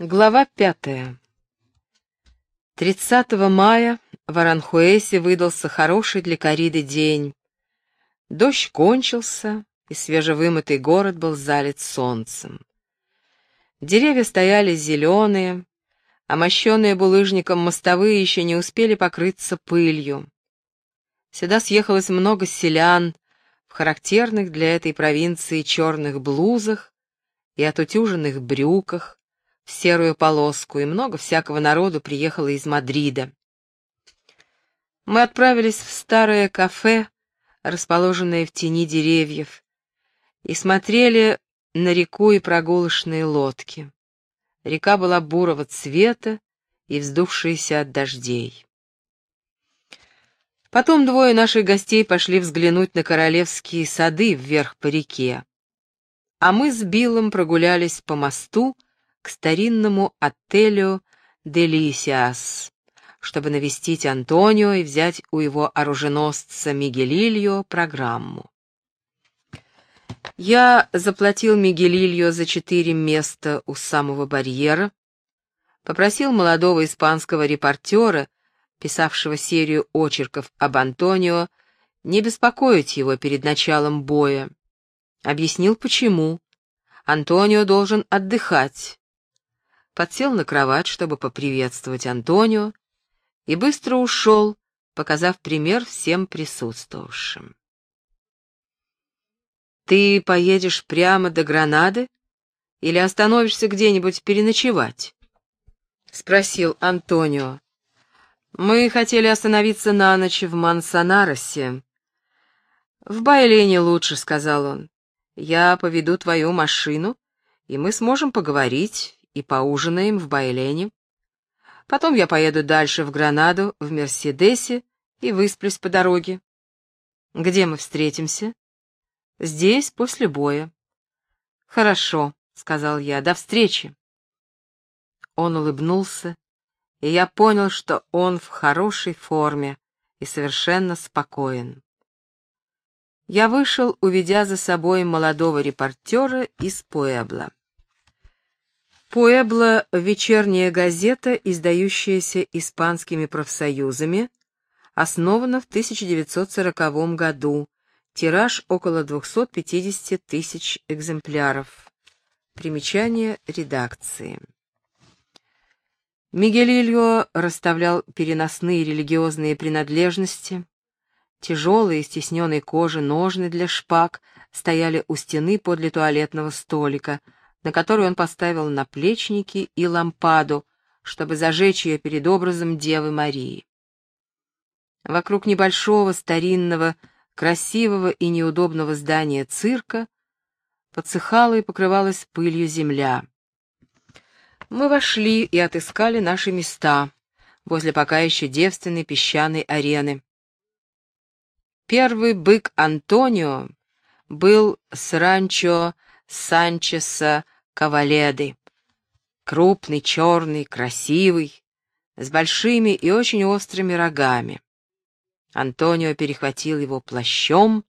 Глава пятая. 30 мая в Аранхуэсе выдался хороший для кориды день. Дождь кончился, и свежевымытый город был залит солнцем. Деревья стояли зеленые, а мощенные булыжником мостовые еще не успели покрыться пылью. Сюда съехалось много селян в характерных для этой провинции черных блузах и отутюженных брюках, серую полоску, и много всякого народу приехало из Мадрида. Мы отправились в старое кафе, расположенное в тени деревьев, и смотрели на реку и прогулочные лодки. Река была бурого цвета и вздувшаяся от дождей. Потом двое наших гостей пошли взглянуть на королевские сады вверх по реке, а мы с Биллом прогулялись по мосту, к старинному отелю «Делисиас», чтобы навестить Антонио и взять у его оруженосца Мигелильо программу. Я заплатил Мигелильо за четыре места у самого барьера, попросил молодого испанского репортера, писавшего серию очерков об Антонио, не беспокоить его перед началом боя. Объяснил, почему. Антонио должен отдыхать, подсел на кровать, чтобы поприветствовать Антонио, и быстро ушел, показав пример всем присутствовавшим. «Ты поедешь прямо до Гранады или остановишься где-нибудь переночевать?» — спросил Антонио. «Мы хотели остановиться на ночь в Мансонаросе». «В Байлене лучше», — сказал он. «Я поведу твою машину, и мы сможем поговорить и поужинаем в Байлене. Потом я поеду дальше в Гранаду в Мерседесе и высплюсь по дороге. Где мы встретимся? Здесь, после боя. Хорошо, сказал я, до встречи. Он улыбнулся, и я понял, что он в хорошей форме и совершенно спокоен. Я вышел, уведя за собой молодого репортера из Пуэбла. Пуэбло — вечерняя газета, издающаяся испанскими профсоюзами, основана в 1940 году, тираж около 250 тысяч экземпляров. Примечание редакции. Мигель Ильо расставлял переносные религиозные принадлежности. Тяжелые из тесненной кожи ножны для шпаг стояли у стены подле туалетного столика — на которую он поставил наплечники и лампаду, чтобы зажечь ее перед образом Девы Марии. Вокруг небольшого, старинного, красивого и неудобного здания цирка подсыхала и покрывалась пылью земля. Мы вошли и отыскали наши места возле пока еще девственной песчаной арены. Первый бык Антонио был с ранчо Санчеса Каваледы. Крупный, черный, красивый, с большими и очень острыми рогами. Антонио перехватил его плащом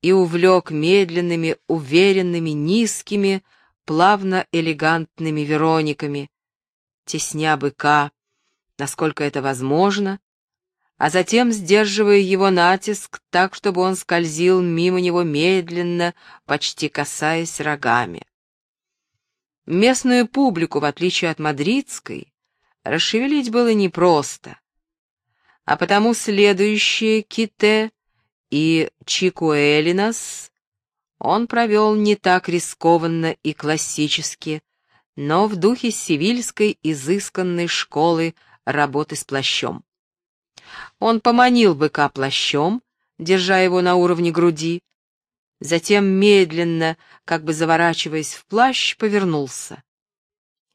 и увлек медленными, уверенными, низкими, плавно-элегантными верониками, тесня быка, насколько это возможно, а затем сдерживая его натиск так, чтобы он скользил мимо него медленно, почти касаясь рогами. Местную публику, в отличие от мадридской, расшевелить было непросто, а потому следующие Ките и Чикуэлинас он провел не так рискованно и классически, но в духе сивильской изысканной школы работы с плащом. Он поманил быка плащом, держа его на уровне груди, затем медленно, как бы заворачиваясь в плащ, повернулся.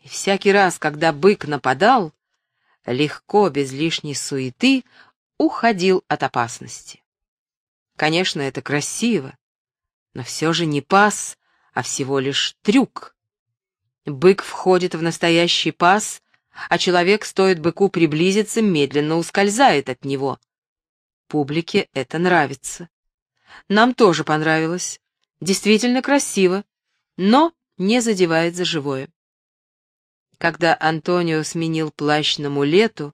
И всякий раз, когда бык нападал, легко, без лишней суеты, уходил от опасности. Конечно, это красиво, но все же не пас, а всего лишь трюк. Бык входит в настоящий пас, а человек, стоит быку приблизиться, медленно ускользает от него. Публике это нравится. Нам тоже понравилось. Действительно красиво, но не задевает за живое. Когда Антонио сменил плащ на мулету,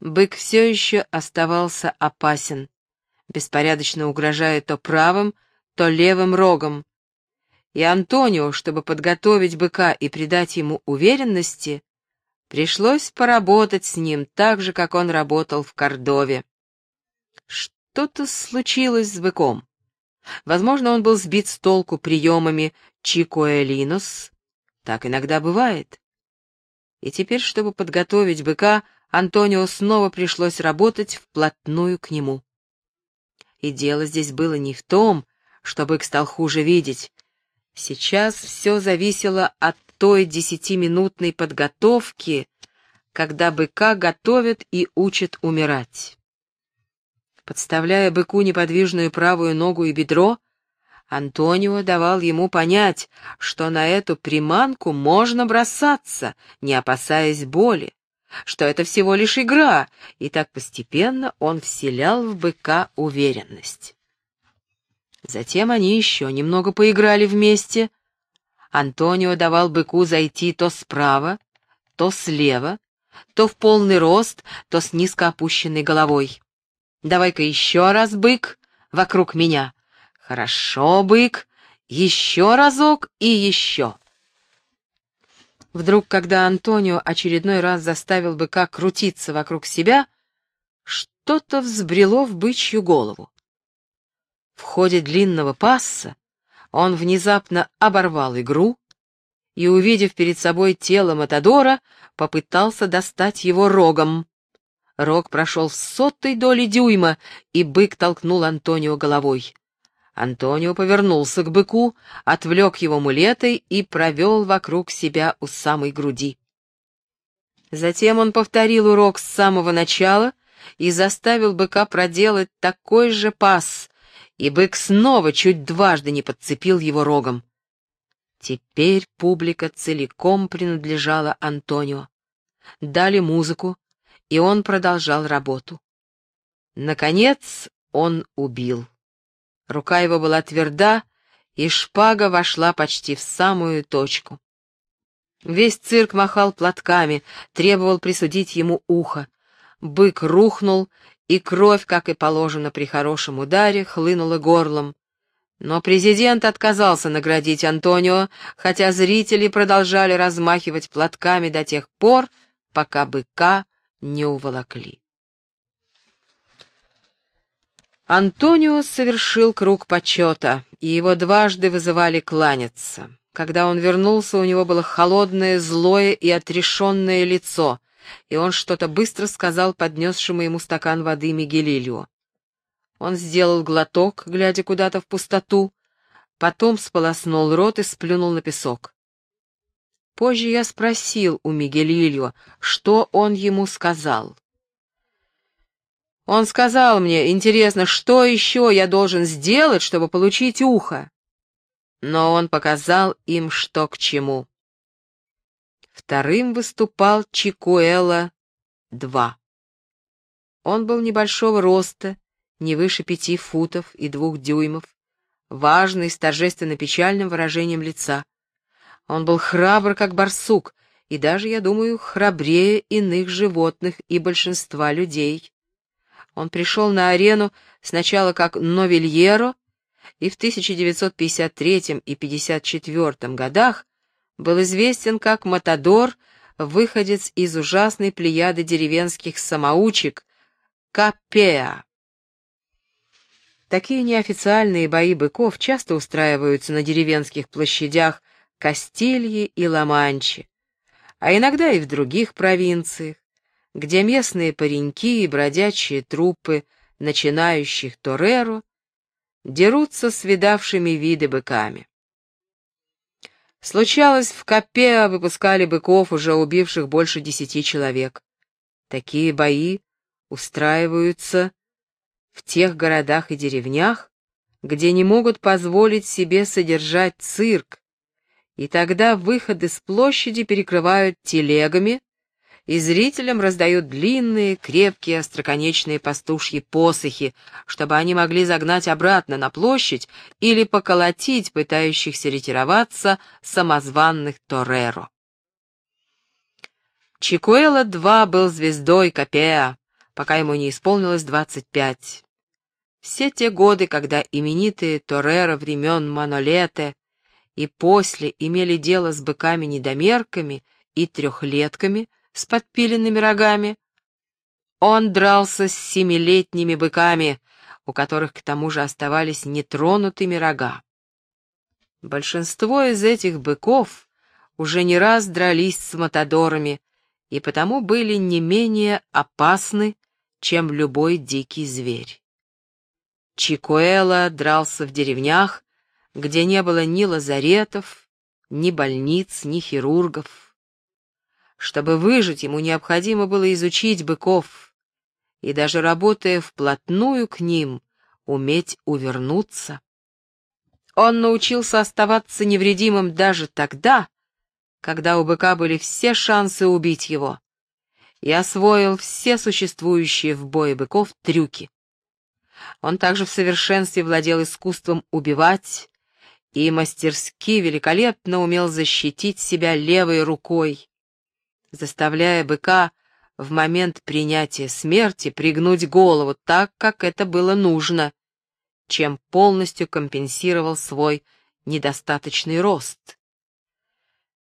бык все еще оставался опасен, беспорядочно угрожая то правым, то левым рогом. И Антонио, чтобы подготовить быка и придать ему уверенности, пришлось поработать с ним так же, как он работал в Кордове. Что-то случилось с быком. Возможно, он был сбит с толку приемами чикоэлинос. Так иногда бывает. И теперь, чтобы подготовить быка, Антонио снова пришлось работать вплотную к нему. И дело здесь было не в том, что бык стал хуже видеть. Сейчас все зависело от той десятиминутной подготовки, когда быка готовят и учат умирать. Подставляя быку неподвижную правую ногу и бедро, Антонио давал ему понять, что на эту приманку можно бросаться, не опасаясь боли, что это всего лишь игра, и так постепенно он вселял в быка уверенность. Затем они еще немного поиграли вместе. Антонио давал быку зайти то справа, то слева, то в полный рост, то с низко опущенной головой. «Давай-ка еще раз, бык, вокруг меня», «Хорошо, бык, еще разок и еще». Вдруг, когда Антонио очередной раз заставил быка крутиться вокруг себя, что-то взбрело в бычью голову. В ходе длинного пасса он внезапно оборвал игру и, увидев перед собой тело Матадора, попытался достать его рогом. Рог прошел в сотой доли дюйма, и бык толкнул Антонио головой. Антонио повернулся к быку, отвлек его мулетой и провел вокруг себя у самой груди. Затем он повторил урок с самого начала и заставил быка проделать такой же пас, и бык снова чуть дважды не подцепил его рогом. Теперь публика целиком принадлежала Антонио. Дали музыку, и он продолжал работу. Наконец он убил. Рука его была тверда, и шпага вошла почти в самую точку. Весь цирк махал платками, требовал присудить ему ухо. Бык рухнул, и кровь, как и положено при хорошем ударе, хлынула горлом. Но президент отказался наградить Антонио, хотя зрители продолжали размахивать платками до тех пор, пока быка не уволокли. Антонио совершил круг почета, и его дважды вызывали кланяться. Когда он вернулся, у него было холодное, злое и отрешенное лицо, и он что-то быстро сказал поднесшему ему стакан воды Мигелилио. Он сделал глоток, глядя куда-то в пустоту, потом сполоснул рот и сплюнул на песок. Позже я спросил у Мигелильо, что он ему сказал. Он сказал мне, интересно, что еще я должен сделать, чтобы получить ухо? Но он показал им, что к чему. Вторым выступал Чикуэла-2. Он был небольшого роста, не выше пяти футов и двух дюймов, важный, с торжественно-печальным выражением лица. Он был храбр, как барсук, и даже, я думаю, храбрее иных животных и большинства людей. Он пришел на арену сначала как новельеро и в 1953 и 1954 годах был известен как Матадор, выходец из ужасной плеяды деревенских самоучек Капеа. Такие неофициальные бои быков часто устраиваются на деревенских площадях Кастильи и Ла-Манчи, а иногда и в других провинциях где местные пареньки и бродячие трупы начинающих Тореро дерутся с видавшими виды быками. Случалось, в Капеа выпускали быков, уже убивших больше десяти человек. Такие бои устраиваются в тех городах и деревнях, где не могут позволить себе содержать цирк, и тогда выходы с площади перекрывают телегами, и зрителям раздают длинные, крепкие, остроконечные пастушьи посохи, чтобы они могли загнать обратно на площадь или поколотить пытающихся ретироваться самозванных Тореро. Чикуэла-2 был звездой Капеа, пока ему не исполнилось 25. Все те годы, когда именитые Тореро времен Манолете и после имели дело с быками-недомерками и трехлетками с подпиленными рогами, он дрался с семилетними быками, у которых к тому же оставались нетронутыми рога. Большинство из этих быков уже не раз дрались с матадорами и потому были не менее опасны, чем любой дикий зверь. Чикуэла дрался в деревнях, где не было ни лазаретов, ни больниц, ни хирургов. Чтобы выжить, ему необходимо было изучить быков, и даже работая вплотную к ним, уметь увернуться. Он научился оставаться невредимым даже тогда, когда у быка были все шансы убить его, и освоил все существующие в бое быков трюки. Он также в совершенстве владел искусством убивать и мастерски великолепно умел защитить себя левой рукой, заставляя быка в момент принятия смерти пригнуть голову так, как это было нужно, чем полностью компенсировал свой недостаточный рост.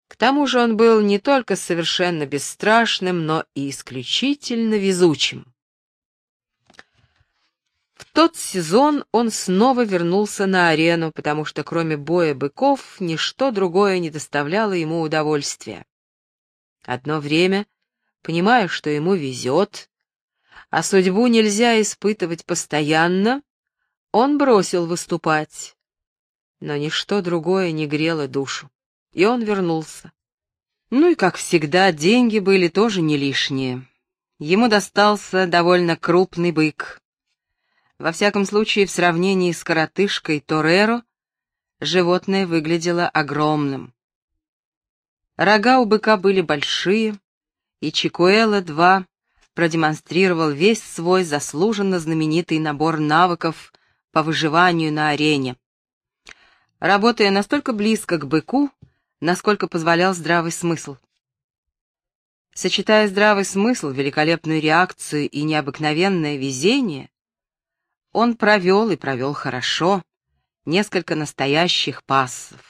К тому же он был не только совершенно бесстрашным, но и исключительно везучим. В тот сезон он снова вернулся на арену, потому что кроме боя быков ничто другое не доставляло ему удовольствия. Одно время, понимая, что ему везет, а судьбу нельзя испытывать постоянно, он бросил выступать. Но ничто другое не грело душу, и он вернулся. Ну и, как всегда, деньги были тоже не лишние. Ему достался довольно крупный бык. Во всяком случае, в сравнении с коротышкой Тореро, животное выглядело огромным. Рога у быка были большие, и Чикуэла-2 продемонстрировал весь свой заслуженно знаменитый набор навыков по выживанию на арене. Работая настолько близко к быку, насколько позволял здравый смысл. Сочетая здравый смысл, великолепную реакцию и необыкновенное везение, он провел и провел хорошо несколько настоящих пассов,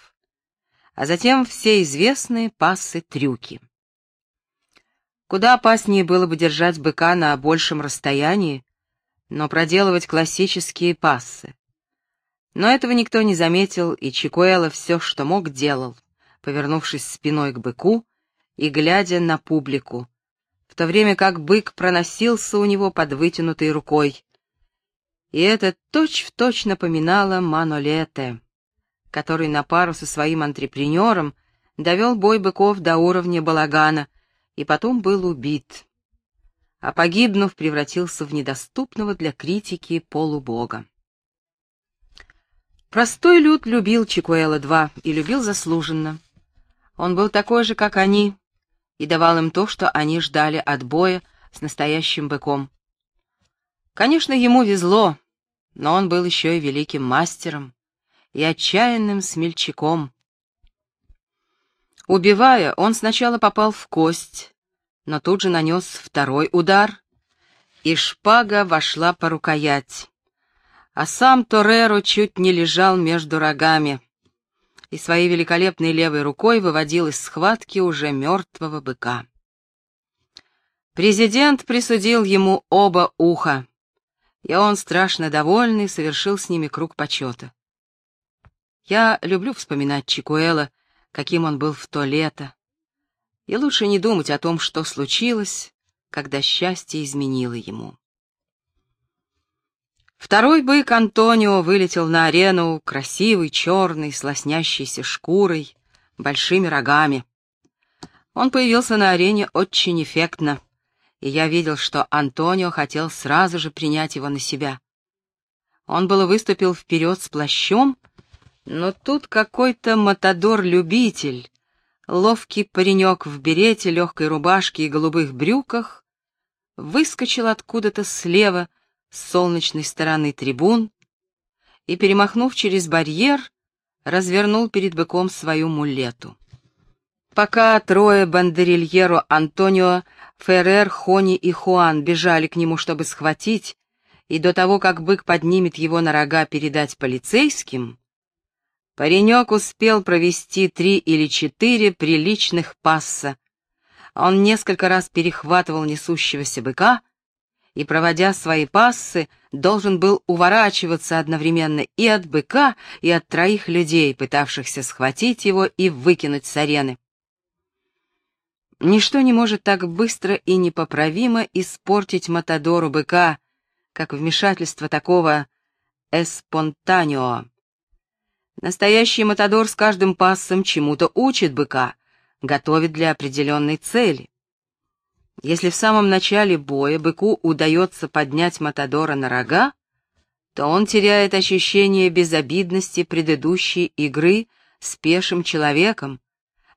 а затем все известные пассы-трюки. Куда опаснее было бы держать быка на большем расстоянии, но проделывать классические пассы. Но этого никто не заметил, и Чикуэло все, что мог, делал, повернувшись спиной к быку и глядя на публику, в то время как бык проносился у него под вытянутой рукой. И это точь-в-точь точь напоминало Манолете, который на пару со своим антрепренером довел бой быков до уровня балагана и потом был убит а погибнув, превратился в недоступного для критики полубога. Простой люд любил Чикуэла-2 и любил заслуженно. Он был такой же, как они, и давал им то, что они ждали от боя с настоящим быком. Конечно, ему везло, но он был еще и великим мастером и отчаянным смельчаком. Убивая, он сначала попал в кость, но тут же нанес второй удар, и шпага вошла по рукоять. А сам Тореро чуть не лежал между рогами и своей великолепной левой рукой выводил из схватки уже мертвого быка. Президент присудил ему оба уха, и он, страшно довольный, совершил с ними круг почета. Я люблю вспоминать Чикуэла, каким он был в то лето, и лучше не думать о том, что случилось, когда счастье изменило ему. Второй бык Антонио вылетел на арену, красивый, черный, с лоснящейся шкурой, большими рогами. Он появился на арене очень эффектно, и я видел, что Антонио хотел сразу же принять его на себя. Он было выступил вперед с плащом, но тут какой-то матадор-любитель ловкий паренек в берете, легкой рубашке и голубых брюках выскочил откуда-то слева с солнечной стороны трибун и, перемахнув через барьер, развернул перед быком свою мулету. пока трое бандерильеро Антонио, Феррер, Хони и Хуан бежали к нему, чтобы схватить, и до того, как бык поднимет его на рога передать полицейским, паренек успел провести три или четыре приличных пасса. Он несколько раз перехватывал несущегося быка и, проводя свои пассы, должен был уворачиваться одновременно и от быка, и от троих людей, пытавшихся схватить его и выкинуть с арены. Ничто не может так быстро и непоправимо испортить Матадору быка, как вмешательство такого эспонтанио. Настоящий Матадор с каждым пассом чему-то учит быка, готовит для определенной цели. Если в самом начале боя быку удается поднять Матадора на рога, то он теряет ощущение безобидности предыдущей игры с пешим человеком,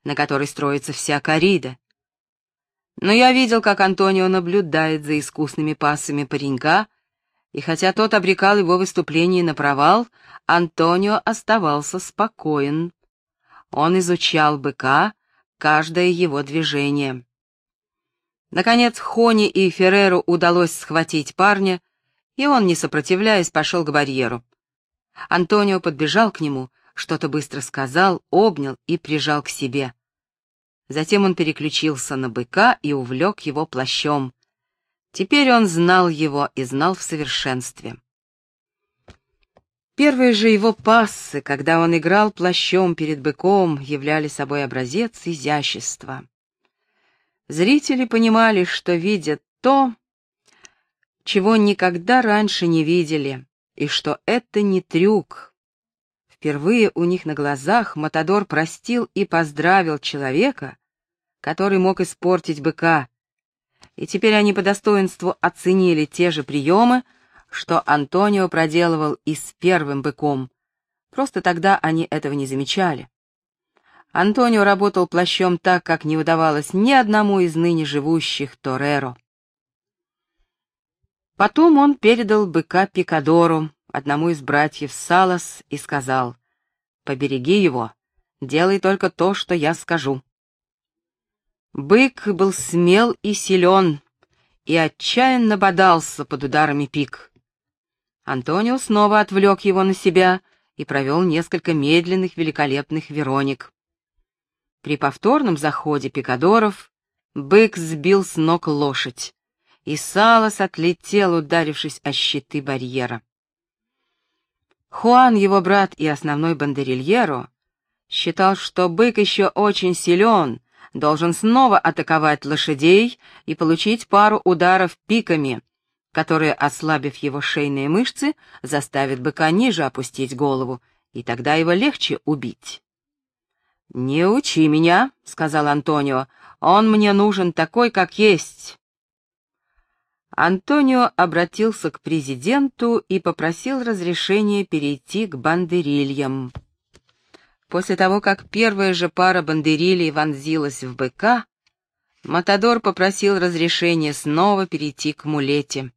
на который строится вся корида. Но я видел, как Антонио наблюдает за искусными пассами паренька, и хотя тот обрекал его выступление на провал, Антонио оставался спокоен. Он изучал быка, каждое его движение. Наконец Хони и Ферреру удалось схватить парня, и он, не сопротивляясь, пошел к барьеру. Антонио подбежал к нему, что-то быстро сказал, обнял и прижал к себе. Затем он переключился на быка и увлек его плащом. Теперь он знал его и знал в совершенстве. Первые же его пассы, когда он играл плащом перед быком, являли собой образец изящества. Зрители понимали, что видят то, чего никогда раньше не видели, и что это не трюк. Впервые у них на глазах Матадор простил и поздравил человека, который мог испортить быка, и теперь они по достоинству оценили те же приемы, что Антонио проделывал и с первым быком. Просто тогда они этого не замечали. Антонио работал плащом так, как не удавалось ни одному из ныне живущих Тореро. Потом он передал быка Пикадору, одному из братьев Салас, и сказал, «Побереги его, делай только то, что я скажу». Бык был смел и силен, и отчаянно бодался под ударами пик. Антонио снова отвлек его на себя и провел несколько медленных великолепных вероник. При повторном заходе пикадоров бык сбил с ног лошадь, и Салас отлетел, ударившись о щиты барьера. Хуан, его брат и основной бандерильеро, считал, что бык еще очень силен, должен снова атаковать лошадей и получить пару ударов пиками, которые, ослабив его шейные мышцы, заставят быка ниже опустить голову, и тогда его легче убить. «Не учи меня», — сказал Антонио, — «он мне нужен такой, как есть». Антонио обратился к президенту и попросил разрешения перейти к бандерильям. После того, как первая же пара бандерилей вонзилась в быка, Матадор попросил разрешения снова перейти к мулете.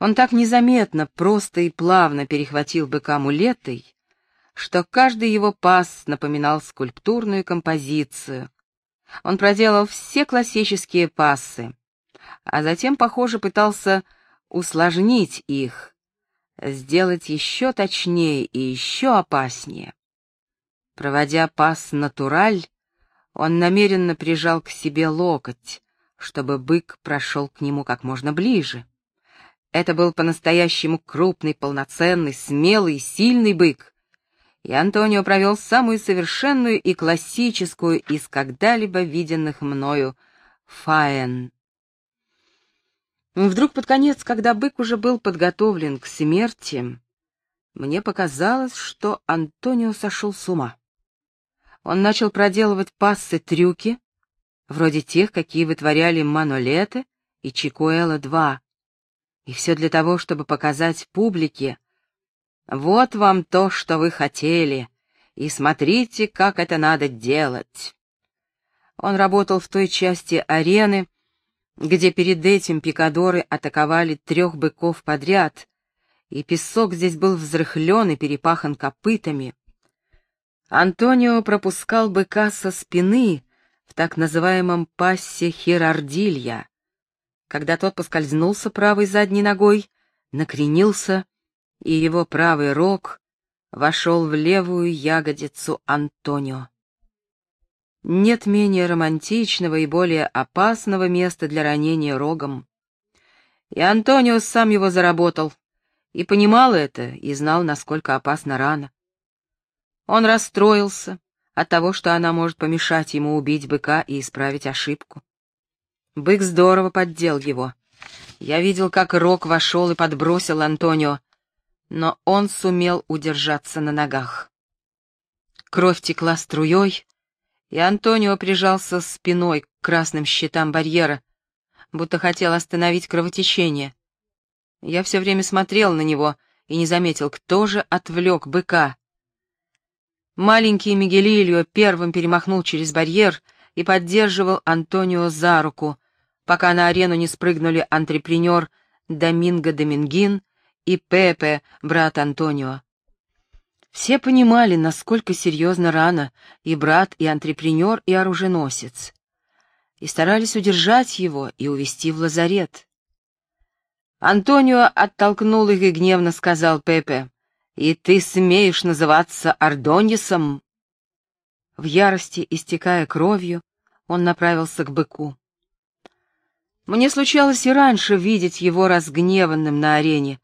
Он так незаметно, просто и плавно перехватил быка мулетой, что каждый его пас напоминал скульптурную композицию. Он проделал все классические пассы, а затем, похоже, пытался усложнить их, сделать еще точнее и еще опаснее. Проводя пас натураль, он намеренно прижал к себе локоть, чтобы бык прошел к нему как можно ближе. Это был по-настоящему крупный, полноценный, смелый, сильный бык, и Антонио провел самую совершенную и классическую из когда-либо виденных мною фаен. Вдруг под конец, когда бык уже был подготовлен к смерти, мне показалось, что Антонио сошел с ума. Он начал проделывать пассы-трюки, вроде тех, какие вытворяли Манолеты и Чикуэла-2, и все для того, чтобы показать публике, вот вам то, что вы хотели, и смотрите, как это надо делать. Он работал в той части арены, где перед этим пикадоры атаковали трех быков подряд, и песок здесь был взрыхлен и перепахан копытами. Антонио пропускал быка со спины в так называемом пассе хирардилья. Когда тот поскользнулся правой задней ногой, накренился, и его правый рог вошел в левую ягодицу Антонио. Нет менее романтичного и более опасного места для ранения рогом. И Антонио сам его заработал, и понимал это, и знал, насколько опасна рана. Он расстроился от того, что она может помешать ему убить быка и исправить ошибку. Бык здорово поддел его. Я видел, как Рок вошел и подбросил Антонио, но он сумел удержаться на ногах. Кровь текла струей, и Антонио прижался спиной к красным щитам барьера, будто хотел остановить кровотечение. Я все время смотрел на него и не заметил, кто же отвлек быка. Маленький Мигелильо первым перемахнул через барьер и поддерживал Антонио за руку, пока на арену не спрыгнули антрепренер Доминго Домингин и Пепе, брат Антонио. Все понимали, насколько серьезно рана и брат, и антрепренер, и оруженосец, и старались удержать его и увести в лазарет. Антонио оттолкнул их и гневно сказал Пепе, «И ты смеешь называться Ардонисом?» В ярости, истекая кровью, он направился к быку. Мне случалось и раньше видеть его разгневанным на арене.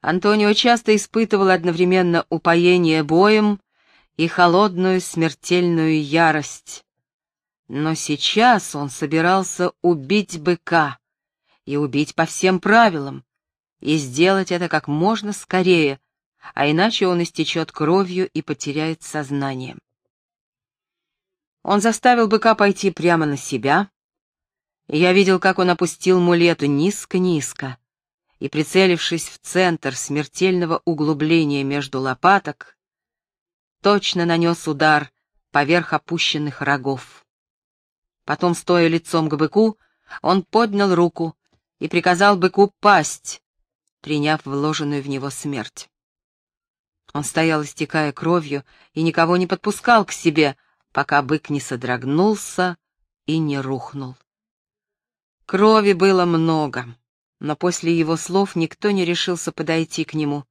Антонио часто испытывал одновременно упоение боем и холодную смертельную ярость. Но сейчас он собирался убить быка и убить по всем правилам, и сделать это как можно скорее, а иначе он истечет кровью и потеряет сознание. Он заставил быка пойти прямо на себя, я видел, как он опустил мулету низко-низко, и, прицелившись в центр смертельного углубления между лопаток, точно нанес удар поверх опущенных рогов. Потом, стоя лицом к быку, он поднял руку и приказал быку пасть, приняв вложенную в него смерть. Он стоял, истекая кровью, и никого не подпускал к себе, пока бык не содрогнулся и не рухнул. Крови было много, но после его слов никто не решился подойти к нему.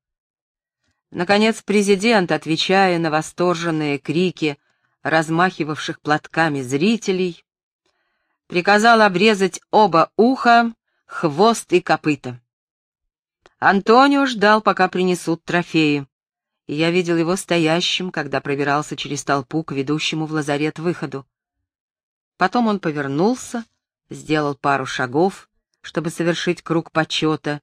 Наконец президент, отвечая на восторженные крики размахивавших платками зрителей, приказал обрезать оба уха, хвост и копыта. Антонио ждал, пока принесут трофеи, и я видел его стоящим, когда пробирался через толпу к ведущему в лазарет выходу. Потом он повернулся, сделал пару шагов, чтобы совершить круг почета,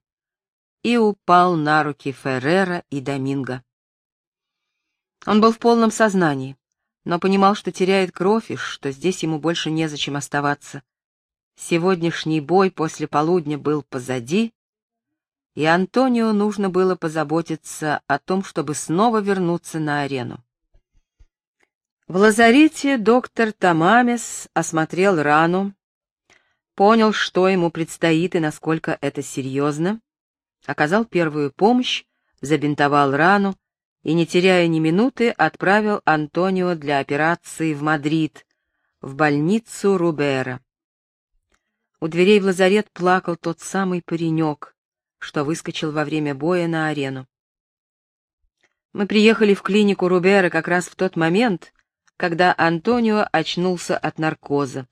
и упал на руки Феррера и Доминго. Он был в полном сознании, но понимал, что теряет кровь и что здесь ему больше незачем оставаться. Сегодняшний бой после полудня был позади, и Антонио нужно было позаботиться о том, чтобы снова вернуться на арену. В лазарете доктор Тамамес осмотрел рану, понял, что ему предстоит и насколько это серьезно, оказал первую помощь, забинтовал рану и, не теряя ни минуты, отправил Антонио для операции в Мадрид, в больницу Рубера. У дверей в лазарет плакал тот самый паренек, что выскочил во время боя на арену. Мы приехали в клинику Рубера как раз в тот момент, когда Антонио очнулся от наркоза.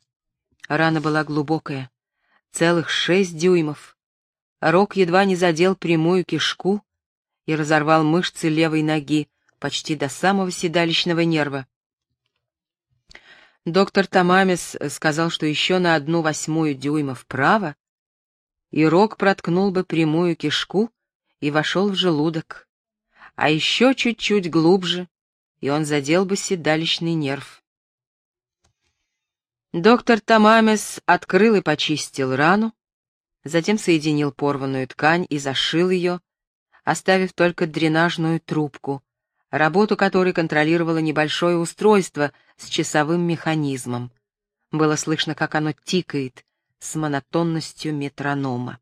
Рана была глубокая, целых шесть дюймов. Рог едва не задел прямую кишку и разорвал мышцы левой ноги почти до самого седалищного нерва. Доктор Тамамес сказал, что еще на одну восьмую дюйма вправо, и рог проткнул бы прямую кишку и вошел в желудок, а еще чуть-чуть глубже, и он задел бы седалищный нерв. Доктор Тамамес открыл и почистил рану, затем соединил порванную ткань и зашил ее, оставив только дренажную трубку, работу которой контролировало небольшое устройство с часовым механизмом. Было слышно, как оно тикает с монотонностью метронома.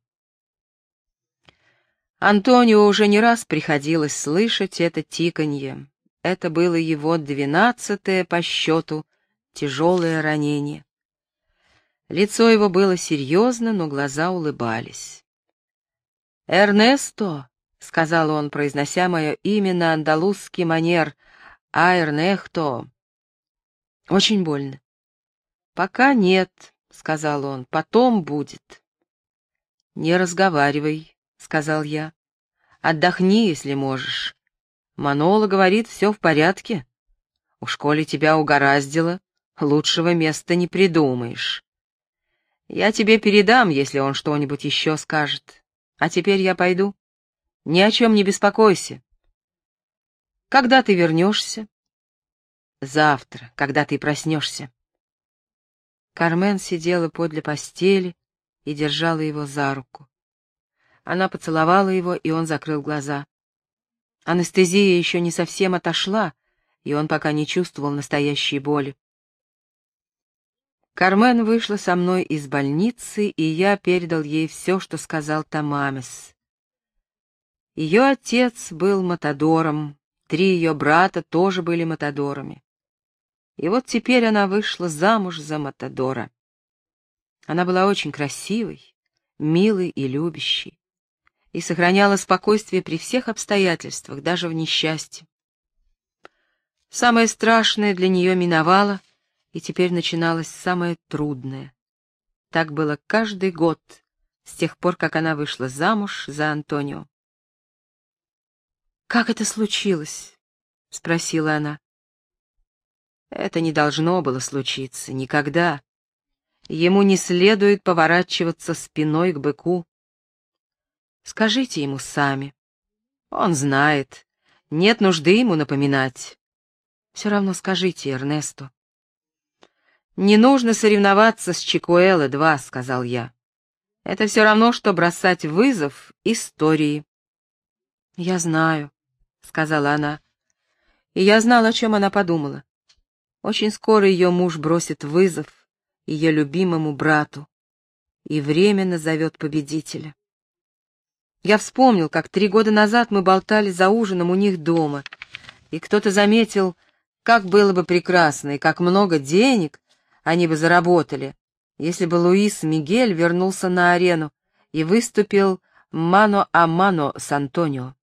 Антонио уже не раз приходилось слышать это тиканье, это было его двенадцатое по счету тяжелое ранение. Лицо его было серьезно, но глаза улыбались. «Эрнесто», — сказал он, произнося мое имя на андалузский манер, — «а Эрнехто». «Очень больно». «Пока нет», — сказал он, — «потом будет». «Не разговаривай», — сказал я. «Отдохни, если можешь. Манола говорит, все в порядке. У школе тебя угораздило, лучшего места не придумаешь. Я тебе передам, если он что-нибудь еще скажет. А теперь я пойду. Ни о чем не беспокойся. Когда ты вернешься? Завтра, когда ты проснешься. Кармен сидела подле постели и держала его за руку. Она поцеловала его, и он закрыл глаза. Анестезия еще не совсем отошла, и он пока не чувствовал настоящей боли. Кармен вышла со мной из больницы, и я передал ей все, что сказал Тамамес. Ее отец был матадором, три ее брата тоже были матадорами. И вот теперь она вышла замуж за матадора. Она была очень красивой, милой и любящей, и сохраняла спокойствие при всех обстоятельствах, даже в несчастье. Самое страшное для нее миновало, и теперь начиналось самое трудное. Так было каждый год, с тех пор, как она вышла замуж за Антонио. «Как это случилось?» — спросила она. «Это не должно было случиться, никогда. Ему не следует поворачиваться спиной к быку. Скажите ему сами. Он знает. Нет нужды ему напоминать. Все равно скажите Эрнесту. «Не нужно соревноваться с Чикуэлло-2», — сказал я. «Это все равно, что бросать вызов истории». «Я знаю», — сказала она. И я знал, о чем она подумала. Очень скоро ее муж бросит вызов ее любимому брату, и время назовет победителя. Я вспомнил, как три года назад мы болтали за ужином у них дома, и кто-то заметил, как было бы прекрасно и как много денег они бы заработали, если бы Луис Мигель вернулся на арену и выступил мано-а-мано с Антонио.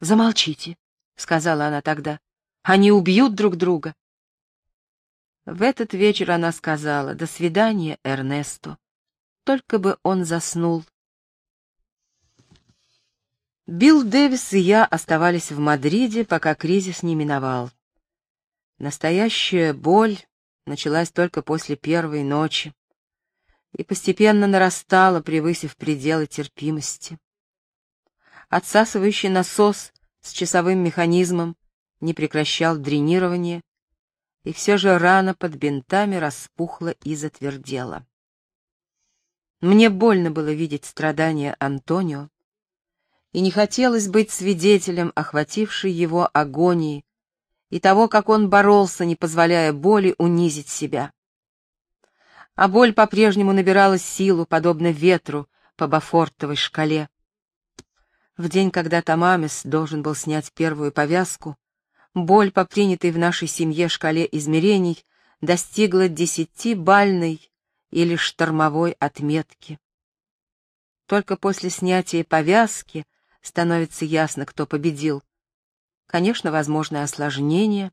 «Замолчите», — сказала она тогда, — «они убьют друг друга». В этот вечер она сказала «До свидания, Эрнесто», только бы он заснул. Билл Дэвис и я оставались в Мадриде, пока кризис не миновал. Настоящая боль, началась только после первой ночи и постепенно нарастала, превысив пределы терпимости. Отсасывающий насос с часовым механизмом не прекращал дренирование, и все же рана под бинтами распухла и затвердела. Мне больно было видеть страдания Антонио, и не хотелось быть свидетелем охватившей его агонии, и того, как он боролся, не позволяя боли унизить себя. А боль по-прежнему набирала силу, подобно ветру по Бафортовой шкале. В день, когда Тамамес должен был снять первую повязку, боль по принятой в нашей семье шкале измерений достигла десятибальной или штормовой отметки. Только после снятия повязки становится ясно, кто победил — Конечно, возможны осложнения,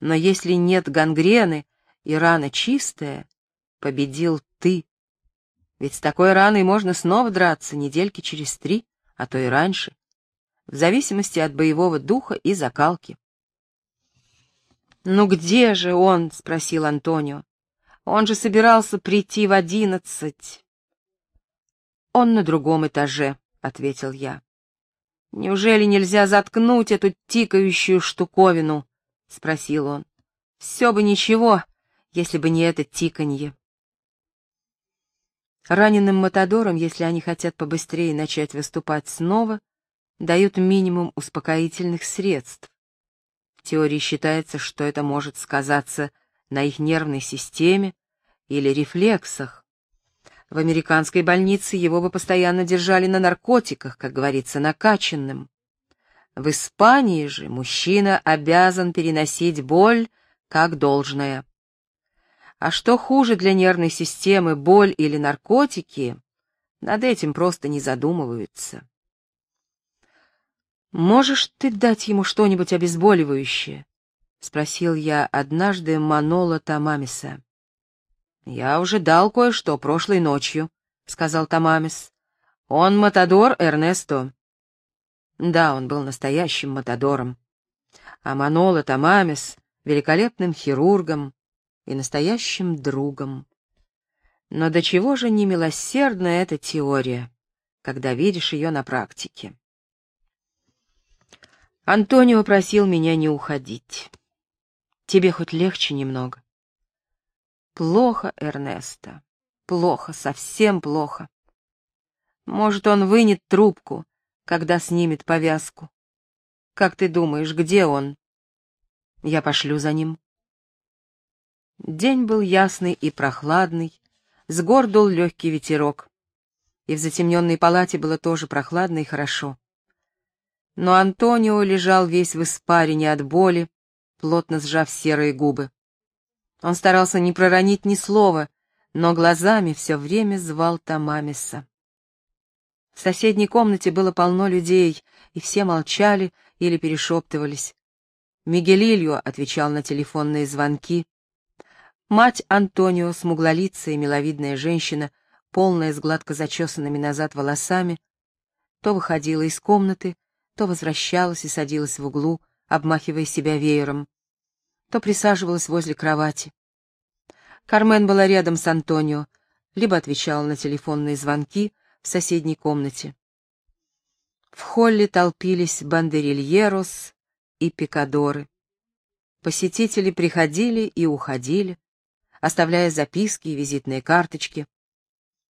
но если нет гангрены и рана чистая, победил ты. Ведь с такой раной можно снова драться недельки через три, а то и раньше, в зависимости от боевого духа и закалки. «Ну где же он?» — спросил Антонио. «Он же собирался прийти в одиннадцать». «Он на другом этаже», — ответил я. «Неужели нельзя заткнуть эту тикающую штуковину?» — спросил он. «Все бы ничего, если бы не это тиканье». Раненым матадорам, если они хотят побыстрее начать выступать снова, дают минимум успокоительных средств. В теории считается, что это может сказаться на их нервной системе или рефлексах, в американской больнице его бы постоянно держали на наркотиках, как говорится, накачанным. В Испании же мужчина обязан переносить боль как должное. А что хуже для нервной системы, боль или наркотики, над этим просто не задумываются. «Можешь ты дать ему что-нибудь обезболивающее?» — спросил я однажды Манола Тамамиса. «Я уже дал кое-что прошлой ночью», — сказал Тамамис. «Он Матадор Эрнесто». Да, он был настоящим Матадором. А Манола Тамамис — великолепным хирургом и настоящим другом. Но до чего же немилосердна эта теория, когда видишь ее на практике? Антонио просил меня не уходить. Тебе хоть легче немного? Плохо, Эрнесто. Плохо, совсем плохо. Может, он вынет трубку, когда снимет повязку. Как ты думаешь, где он? Я пошлю за ним. День был ясный и прохладный, с гор дул легкий ветерок. И в затемненной палате было тоже прохладно и хорошо. Но Антонио лежал весь в испарине от боли, плотно сжав серые губы. Он старался не проронить ни слова, но глазами все время звал Тамамиса. В соседней комнате было полно людей, и все молчали или перешептывались. Мигелильо отвечал на телефонные звонки. Мать Антонио, смуглолицая и миловидная женщина, полная с гладко зачесанными назад волосами, то выходила из комнаты, то возвращалась и садилась в углу, обмахивая себя веером, то присаживалась возле кровати. Кармен была рядом с Антонио, либо отвечала на телефонные звонки в соседней комнате. В холле толпились бандерильерос и пикадоры. Посетители приходили и уходили, оставляя записки и визитные карточки.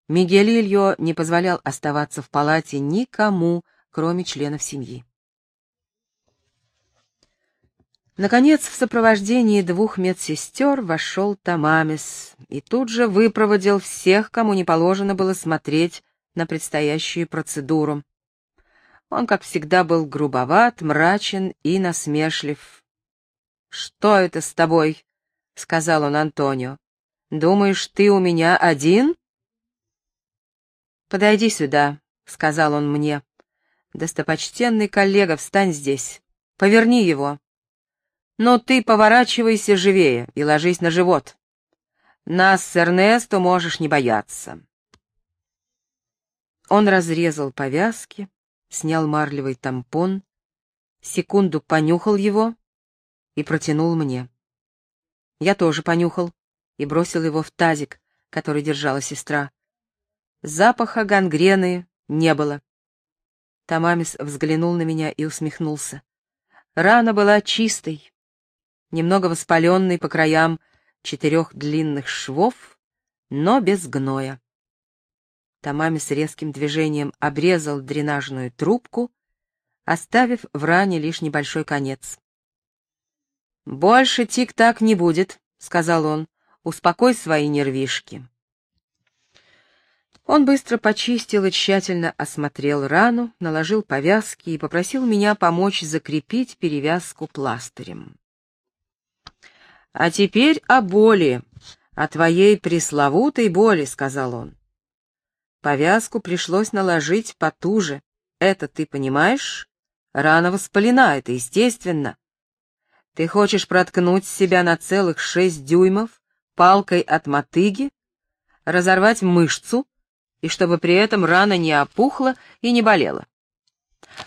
Мигель Ильо не позволял оставаться в палате никому, кроме членов семьи. Наконец, в сопровождении двух медсестер вошел Тамамис и тут же выпроводил всех, кому не положено было смотреть на предстоящую процедуру. Он, как всегда, был грубоват, мрачен и насмешлив. «Что это с тобой?» — сказал он Антонио. «Думаешь, ты у меня один?» «Подойди сюда», — сказал он мне. «Достопочтенный коллега, встань здесь. Поверни его». Но ты поворачивайся живее и ложись на живот. Нас с Эрнесто можешь не бояться. Он разрезал повязки, снял марлевый тампон, секунду понюхал его и протянул мне. Я тоже понюхал и бросил его в тазик, который держала сестра. Запаха гангрены не было. Тамамис взглянул на меня и усмехнулся. Рана была чистой, немного воспаленный по краям четырех длинных швов, но без гноя. Тамами с резким движением обрезал дренажную трубку, оставив в ране лишь небольшой конец. «Больше тик-так не будет», — сказал он, — «успокой свои нервишки». Он быстро почистил и тщательно осмотрел рану, наложил повязки и попросил меня помочь закрепить перевязку пластырем. «А теперь о боли, о твоей пресловутой боли», — сказал он. «Повязку пришлось наложить потуже. Это ты понимаешь? Рана воспалена, это естественно. Ты хочешь проткнуть себя на целых шесть дюймов палкой от мотыги, разорвать мышцу, и чтобы при этом рана не опухла и не болела.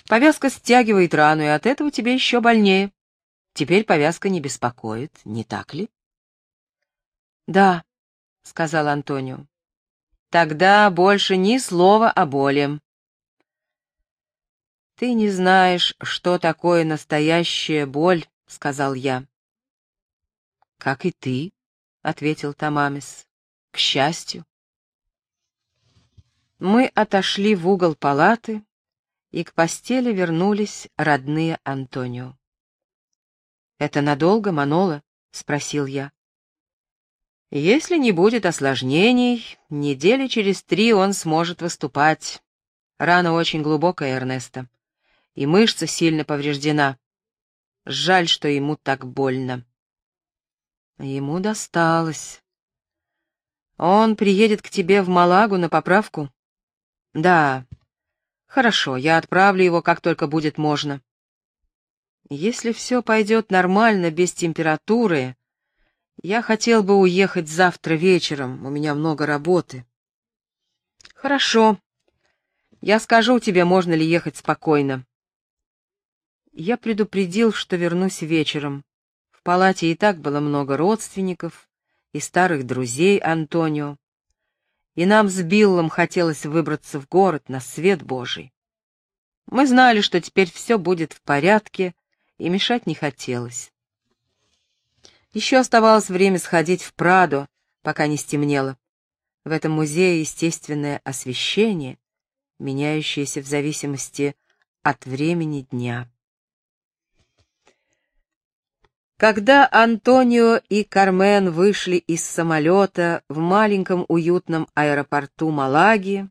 Повязка стягивает рану, и от этого тебе еще больнее. Теперь повязка не беспокоит, не так ли? Да, сказал Антонио. Тогда больше ни слова о боли. Ты не знаешь, что такое настоящая боль, сказал я. Как и ты, ответил Тамамис. К счастью. Мы отошли в угол палаты, и к постели вернулись родные Антонио. «Это надолго, Манола?» — спросил я. «Если не будет осложнений, недели через три он сможет выступать. Рана очень глубокая, Эрнесто. и мышца сильно повреждена. Жаль, что ему так больно. Ему досталось. Он приедет к тебе в Малагу на поправку? Да. Хорошо, я отправлю его, как только будет можно. Если все пойдет нормально, без температуры, я хотел бы уехать завтра вечером, у меня много работы. Хорошо. Я скажу тебе, можно ли ехать спокойно. Я предупредил, что вернусь вечером. В палате и так было много родственников и старых друзей Антонио. И нам с Биллом хотелось выбраться в город на свет Божий. Мы знали, что теперь все будет в порядке, и мешать не хотелось. Еще оставалось время сходить в Прадо, пока не стемнело. В этом музее естественное освещение, меняющееся в зависимости от времени дня. Когда Антонио и Кармен вышли из самолета в маленьком уютном аэропорту Малаги,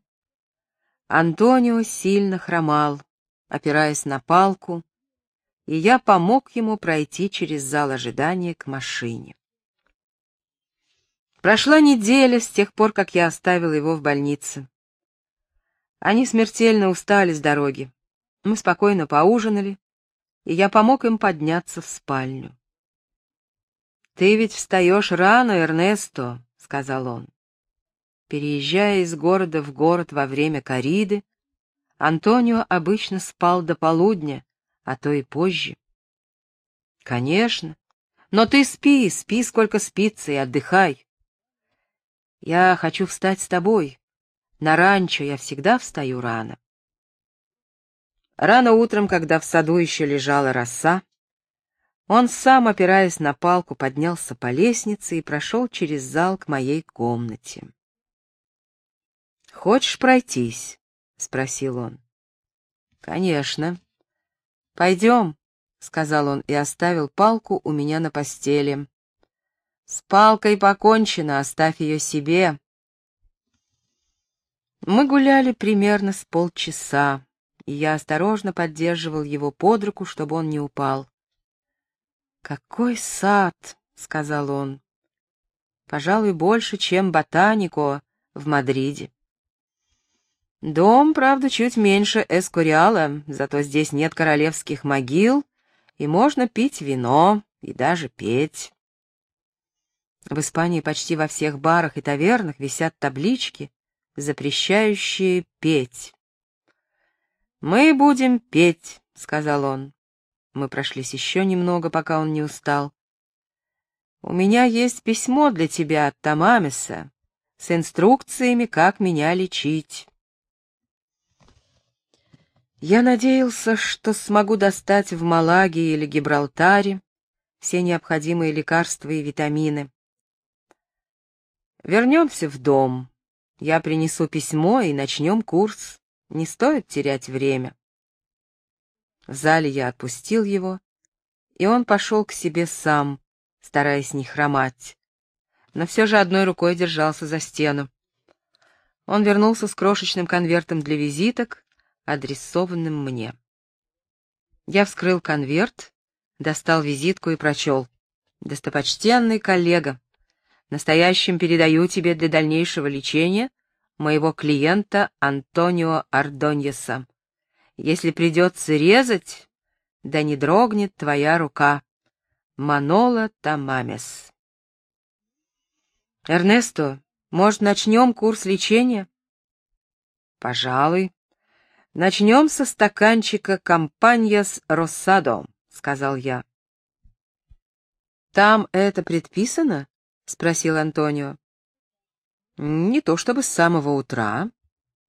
Антонио сильно хромал, опираясь на палку, и я помог ему пройти через зал ожидания к машине. Прошла неделя с тех пор, как я оставил его в больнице. Они смертельно устали с дороги. Мы спокойно поужинали, и я помог им подняться в спальню. «Ты ведь встаешь рано, Эрнесто», — сказал он. Переезжая из города в город во время кориды, Антонио обычно спал до полудня, а то и позже. Конечно. Но ты спи, спи, сколько спится, и отдыхай. Я хочу встать с тобой. На ранчо я всегда встаю рано. Рано утром, когда в саду еще лежала роса, он сам, опираясь на палку, поднялся по лестнице и прошел через зал к моей комнате. «Хочешь пройтись?» — спросил он. «Конечно», «Пойдем», — сказал он и оставил палку у меня на постели. «С палкой покончено, оставь ее себе». Мы гуляли примерно с полчаса, и я осторожно поддерживал его под руку, чтобы он не упал. «Какой сад!» — сказал он. «Пожалуй, больше, чем ботанико в Мадриде». Дом, правда, чуть меньше Эскориала, зато здесь нет королевских могил, и можно пить вино и даже петь. В Испании почти во всех барах и тавернах висят таблички, запрещающие петь. «Мы будем петь», — сказал он. Мы прошлись еще немного, пока он не устал. «У меня есть письмо для тебя от Тамамеса с инструкциями, как меня лечить». Я надеялся, что смогу достать в Малаге или Гибралтаре все необходимые лекарства и витамины. Вернемся в дом. Я принесу письмо и начнем курс. Не стоит терять время. В зале я отпустил его, и он пошел к себе сам, стараясь не хромать. Но все же одной рукой держался за стену. Он вернулся с крошечным конвертом для визиток, адресованным мне. Я вскрыл конверт, достал визитку и прочел. «Достопочтенный коллега, настоящим передаю тебе для дальнейшего лечения моего клиента Антонио Ардоньеса. Если придется резать, да не дрогнет твоя рука. Манола Тамамес». «Эрнесто, может, начнем курс лечения?» «Пожалуй», «Начнем со стаканчика компаньяс Россадо», — сказал я. «Там это предписано?» — спросил Антонио. «Не то чтобы с самого утра,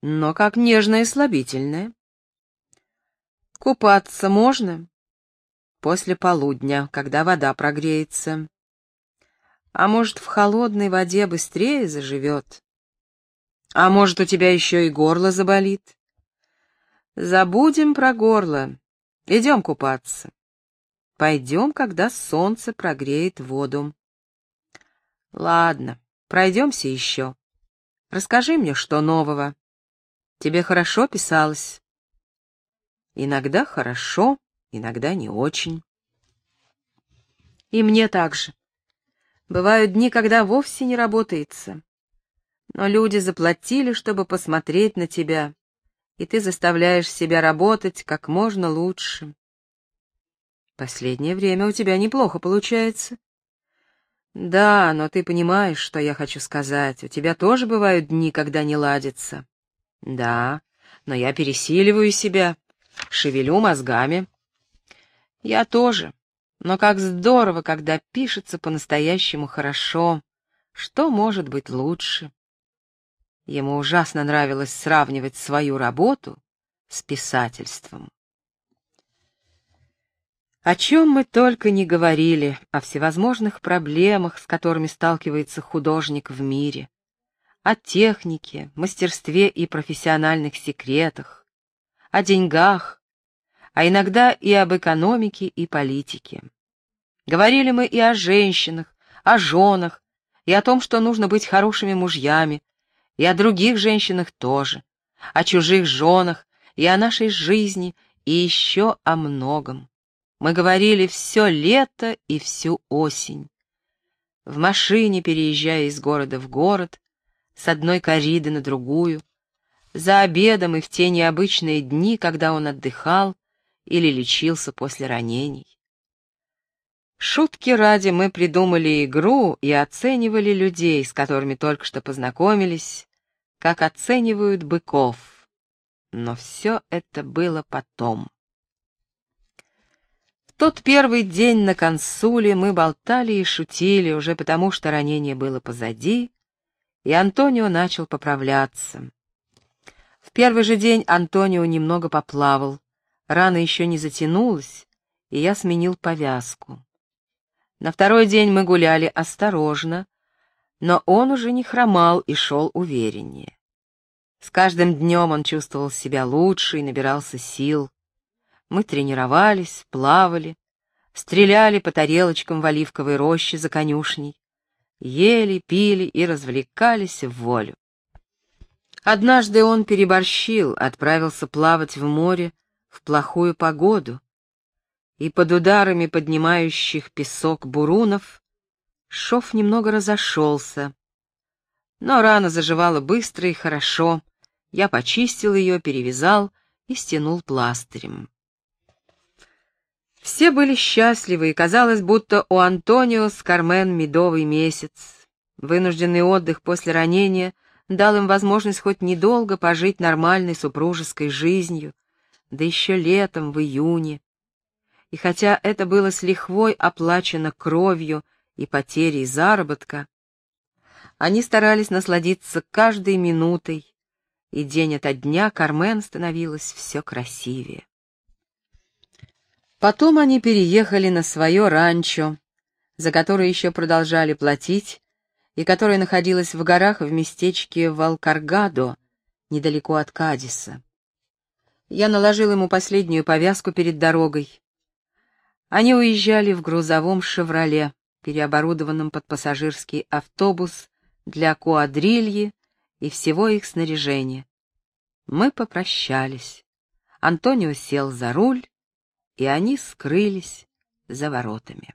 но как нежное и слабительное». «Купаться можно?» «После полудня, когда вода прогреется». «А может, в холодной воде быстрее заживет?» «А может, у тебя еще и горло заболит?» Забудем про горло. Идем купаться. Пойдем, когда солнце прогреет воду. Ладно, пройдемся еще. Расскажи мне, что нового. Тебе хорошо писалось? Иногда хорошо, иногда не очень. И мне также. Бывают дни, когда вовсе не работается. Но люди заплатили, чтобы посмотреть на тебя, и ты заставляешь себя работать как можно лучше. Последнее время у тебя неплохо получается. Да, но ты понимаешь, что я хочу сказать. У тебя тоже бывают дни, когда не ладится. Да, но я пересиливаю себя, шевелю мозгами. Я тоже. Но как здорово, когда пишется по-настоящему хорошо. Что может быть лучше? Ему ужасно нравилось сравнивать свою работу с писательством. О чем мы только не говорили, о всевозможных проблемах, с которыми сталкивается художник в мире, о технике, мастерстве и профессиональных секретах, о деньгах, а иногда и об экономике и политике. Говорили мы и о женщинах, о женах, и о том, что нужно быть хорошими мужьями, и о других женщинах тоже, о чужих женах, и о нашей жизни, и еще о многом. Мы говорили все лето и всю осень. В машине, переезжая из города в город, с одной кориды на другую, за обедом и в те необычные дни, когда он отдыхал или лечился после ранений. Шутки ради мы придумали игру и оценивали людей, с которыми только что познакомились, как оценивают быков. Но все это было потом тот первый день на консуле мы болтали и шутили уже потому, что ранение было позади, и Антонио начал поправляться. В первый же день Антонио немного поплавал, рана еще не затянулась, и я сменил повязку. На второй день мы гуляли осторожно, но он уже не хромал и шел увереннее. С каждым днем он чувствовал себя лучше и набирался сил. Мы тренировались, плавали, стреляли по тарелочкам в оливковой роще за конюшней, ели, пили и развлекались в волю. Однажды он переборщил, отправился плавать в море в плохую погоду, и под ударами поднимающих песок бурунов шов немного разошелся. Но рана заживала быстро и хорошо. Я почистил ее, перевязал и стянул пластырем. Все были счастливы, и казалось, будто у Антонио с Кармен медовый месяц. Вынужденный отдых после ранения дал им возможность хоть недолго пожить нормальной супружеской жизнью, да еще летом, в июне. И хотя это было с лихвой оплачено кровью и потерей заработка, они старались насладиться каждой минутой, и день ото дня Кармен становилась все красивее. Потом они переехали на свое ранчо, за которое еще продолжали платить, и которое находилось в горах в местечке Валкаргадо, недалеко от Кадиса. Я наложил ему последнюю повязку перед дорогой. Они уезжали в грузовом «Шевроле», переоборудованном под пассажирский автобус для куадрильи и всего их снаряжения. Мы попрощались. Антонио сел за руль, и они скрылись за воротами.